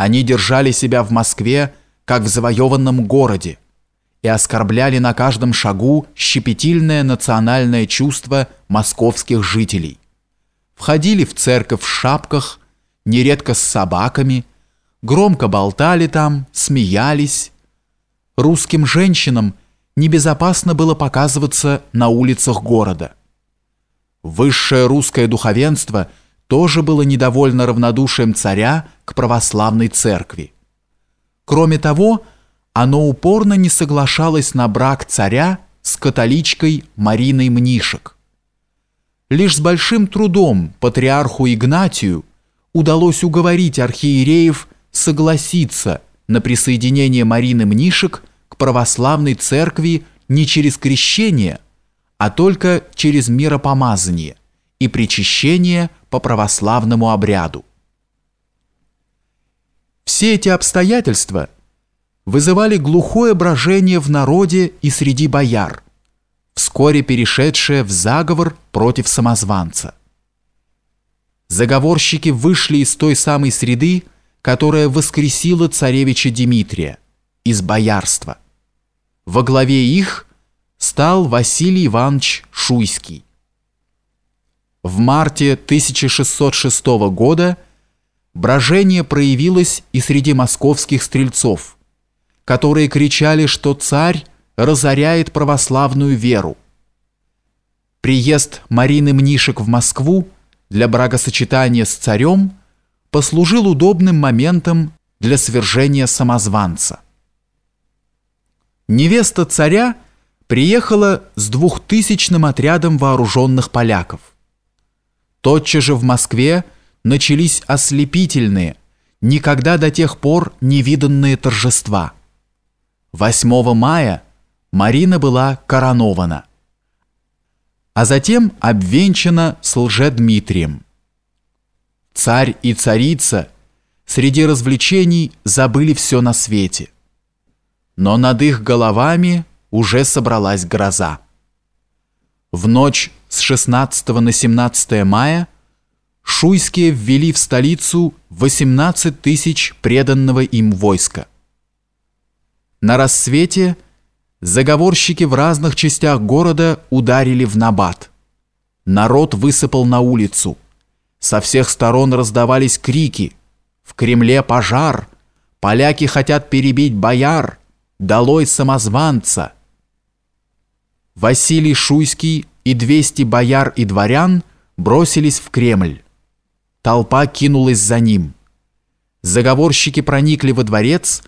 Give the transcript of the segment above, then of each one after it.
Они держали себя в Москве, как в завоеванном городе, и оскорбляли на каждом шагу щепетильное национальное чувство московских жителей. Входили в церковь в шапках, нередко с собаками, громко болтали там, смеялись. Русским женщинам небезопасно было показываться на улицах города. Высшее русское духовенство тоже было недовольно равнодушием царя к православной церкви. Кроме того, оно упорно не соглашалось на брак царя с католичкой Мариной Мнишек. Лишь с большим трудом патриарху Игнатию удалось уговорить архиереев согласиться на присоединение Марины Мнишек к православной церкви не через крещение, а только через миропомазание и причащение по православному обряду. Все эти обстоятельства вызывали глухое брожение в народе и среди бояр, вскоре перешедшее в заговор против самозванца. Заговорщики вышли из той самой среды, которая воскресила царевича Дмитрия из боярства. Во главе их стал Василий Иванович Шуйский. В марте 1606 года брожение проявилось и среди московских стрельцов, которые кричали, что царь разоряет православную веру. Приезд Марины Мнишек в Москву для бракосочетания с царем послужил удобным моментом для свержения самозванца. Невеста царя приехала с двухтысячным отрядом вооруженных поляков. Тотчас же в Москве начались ослепительные, никогда до тех пор невиданные торжества. 8 мая Марина была коронована, а затем обвенчана с Лжедмитрием. Царь и царица среди развлечений забыли все на свете. Но над их головами уже собралась гроза. В ночь с 16 на 17 мая шуйские ввели в столицу 18 тысяч преданного им войска. На рассвете заговорщики в разных частях города ударили в набат. Народ высыпал на улицу. Со всех сторон раздавались крики. В Кремле пожар. Поляки хотят перебить бояр. Долой самозванца. Василий Шуйский и 200 бояр и дворян бросились в Кремль. Толпа кинулась за ним. Заговорщики проникли во дворец.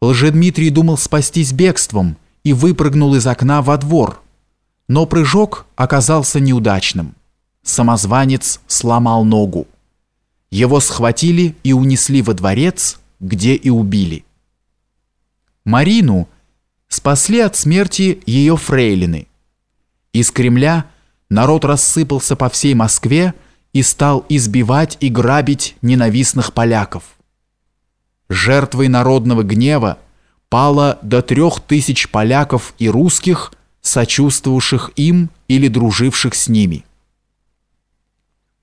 Лжедмитрий думал спастись бегством и выпрыгнул из окна во двор. Но прыжок оказался неудачным самозванец сломал ногу. Его схватили и унесли во дворец, где и убили. Марину спасли от смерти ее фрейлины. Из Кремля народ рассыпался по всей Москве и стал избивать и грабить ненавистных поляков. Жертвой народного гнева пало до трех тысяч поляков и русских, сочувствовавших им или друживших с ними.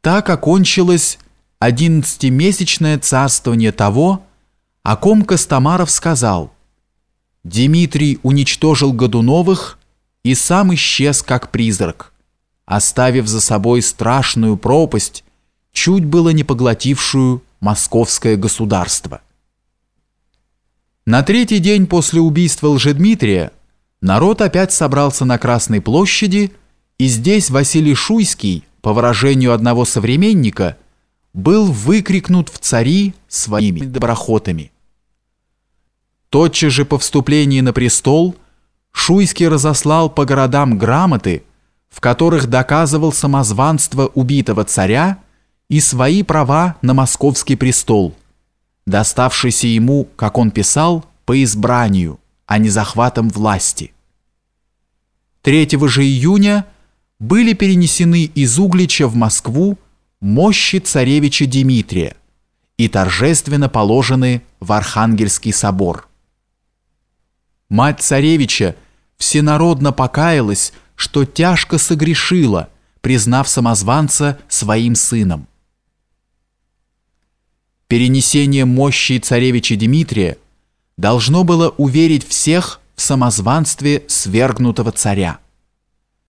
Так окончилось одиннадцатимесячное царствование того, о ком Костомаров сказал «Дмитрий уничтожил Годуновых и сам исчез как призрак, оставив за собой страшную пропасть, чуть было не поглотившую московское государство». На третий день после убийства Лжедмитрия народ опять собрался на Красной площади, и здесь Василий Шуйский по выражению одного современника, был выкрикнут в цари своими доброхотами. Тотчас же по вступлении на престол Шуйский разослал по городам грамоты, в которых доказывал самозванство убитого царя и свои права на московский престол, доставшийся ему, как он писал, по избранию, а не захватом власти. 3 же июня – были перенесены из Углича в Москву мощи царевича Дмитрия и торжественно положены в Архангельский собор. Мать царевича всенародно покаялась, что тяжко согрешила, признав самозванца своим сыном. перенесение мощи царевича Дмитрия должно было уверить всех в самозванстве свергнутого царя.